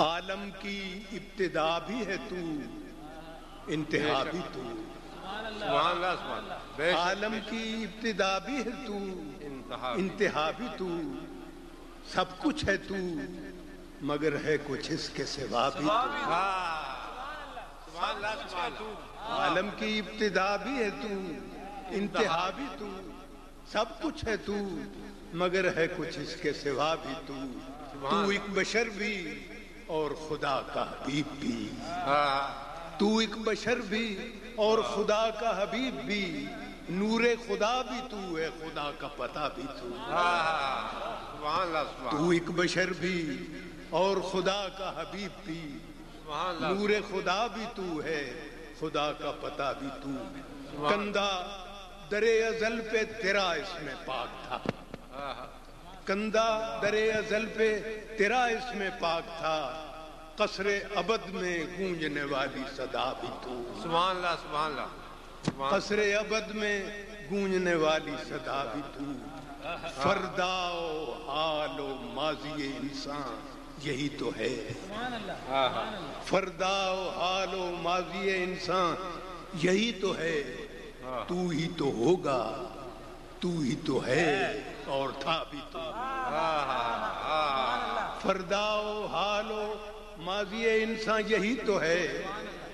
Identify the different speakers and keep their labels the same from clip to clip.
Speaker 1: عالم کی ابتدا بھی ہے تو انتہا بھی تو۔
Speaker 2: سبحان اللہ
Speaker 1: عالم کی ابتدا بھی ہے تو
Speaker 2: انتہا
Speaker 1: بھی۔ تو۔ سب کچھ ہے تو مگر ہے کچھ اس کے سوا بھی تو۔
Speaker 2: سبحان اللہ۔ سبحان اللہ
Speaker 1: عالم کی ابتدا بھی ہے تو انتہا بھی تو۔ سب کچھ ہے تو مگر ہے کچھ اس کے سوا بھی تو۔ تو ایک بشر بھی اور خدا کا حبیب بھی۔
Speaker 2: ہاں۔
Speaker 1: تو ایک بشر بھی اور خدا کا حبیب بھی۔ نور خدا بھی تو ہے خدا کا پتہ بھی تو۔
Speaker 2: ہاں
Speaker 1: تو ایک بشر بھی اور خدا کا حبیب بھی۔ نور خدا بھی تو ہے خدا کا پتہ بھی تو۔ کندھا درے ازل پہ تیرا اس میں پاک تھا۔ کندھا درے ازل پہ تیرا اس میں پاک تھا۔ قصر ابد میں گونجنے والی صدا بھی تو۔
Speaker 2: سبحان اللہ سبحان اللہ
Speaker 1: قصر ابد میں گونجنے والی صدا بھی تو۔ فردا و حال و ماضی انسان یہی تو ہے۔ فردا و حال و ماضی انسان یہی تو ہے۔ تو ہی تو ہوگا۔ تو ہی تو ہے، اور تھا بھی تو۔ فردا و حال و ماضی انسان یہی تو ہے۔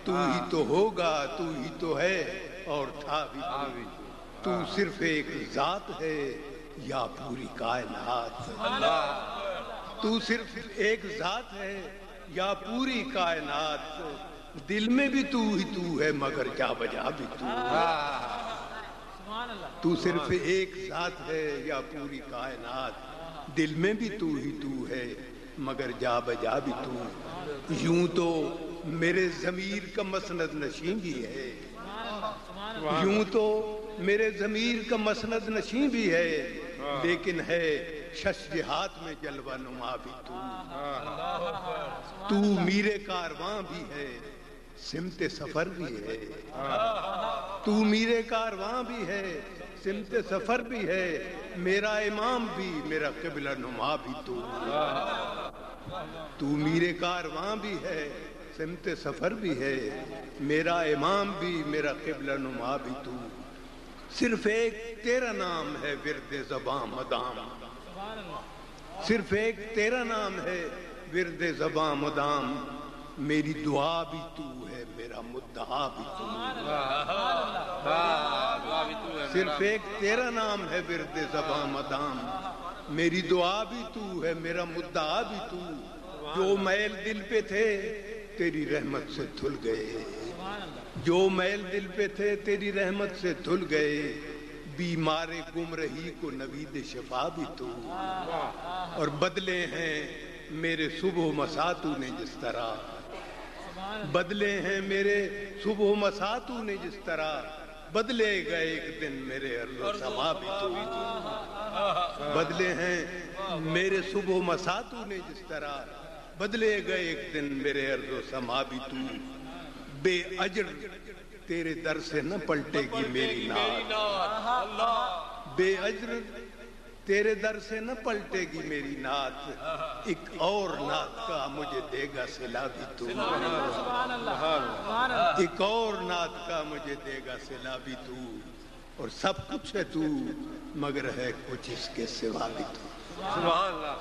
Speaker 1: تو ہی تو ہوگا، تو ہی تو ہے، اور تھا بھی تو۔ تو صرف ایک ذات ہے، یا پوری کائنات۔ تو صرف ایک ذات ہے، یا پوری کائنات۔ دل میں بھی تو ہی تو ہے، مگر کیا وجہ بھی تو۔ تو صرف ایک ذات ہے یا پوری کائنات؟ دل میں بھی تو ہی تو ہے مگر جا بجا بھی تو۔ یوں تو میرے ضمیر کا مسند نشین بھی ہے۔ یوں تو میرے ضمیر کا مسند نشین بھی ہے لیکن ہے شش جہات میں جلوہ نما بھی تو۔ تو میرے کارواں بھی ہے سمت سفر بھی ہے۔ تو میرے کارواں بھی ہے، سمت سفر بھی ہے، میرا امام بھی، میرا قبلہ نما بھی تو۔ تو میرے کارواں بھی ہے، سمت سفر بھی ہے، میرا امام بھی، میرا قبلہ نما بھی تو۔ صرف ایک تیرا نام ہے، ورد زباں مدام۔ صرف ایک تیرا نام ہے، ورد زباں مدام۔ میری دعا بھی تو ہے، میرا مدعا بھی تو۔ صرف ایک تیرا نام ہے ورد زباں مدام۔ میری دعا بھی تو ہے، میرا مدعا بھی تو۔ جو میل دل پہ تھے، تیری رحمت سے دھل گئے۔ جو میل دل پہ تھے، تیری رحمت سے دھل گئے۔ بیمار گم رہی کو نوید شفا بھی تو۔ اور بدلے ہیں میرے صبح مساتو نے جس طرح۔ بدلے ہیں میرے صبح مساتو نے جس طرح۔ بدلے گئے ایک دن میرے ارض و سما بھی تو۔ بدلے ہیں میرے صبح مساتو نے جس طرح۔ بدلے گئے ایک دن میرے ارض و سما بھی تو۔ بے اجر تیرے در سے نہ پلٹے گی میری نات بے اجر تیرے در سے نہ پلٹے گی میری نات ایک اور نات کا مجھے دے گا سلا بھی تو۔ ایک اور نات کا مجھے دے گا سلا بھی تو۔ اور سب کچھ ہے تو مگر ہے کچھ اس کے سوا بھی تو۔
Speaker 2: سبحان اللہ۔